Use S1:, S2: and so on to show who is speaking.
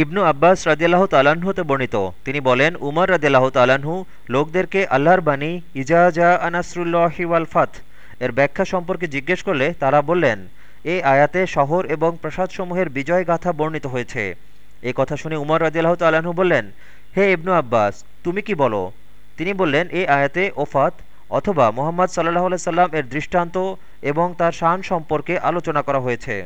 S1: ইবনু আব্বাস রাজিয়াল্লাহ তালাহুতে বর্ণিত। তিনি বলেন, উমর রাজিয়াল্লাহ তালাহু লোকদেরকে আল্লাহর বাণী ইজাজা আনাসরুল্লাহি ওয়াল ফাত এর ব্যাখ্যা সম্পর্কে জিজ্ঞেস করলে তারা বললেন এই আয়াতে শহর এবং প্রাসাদসমূহের বিজয় গাথা বর্ণিত হয়েছে। এই কথা শুনে উমর রাজিয়াল্লাহ তালাহু বললেন, হে ইবনু আব্বাস, তুমি কি বলো? তিনি বললেন এই আয়াতে ওফাত অথবা মোহাম্মদ সাল্লাহ সাল্লাম এর দৃষ্টান্ত এবং তার শান সম্পর্কে আলোচনা করা হয়েছে।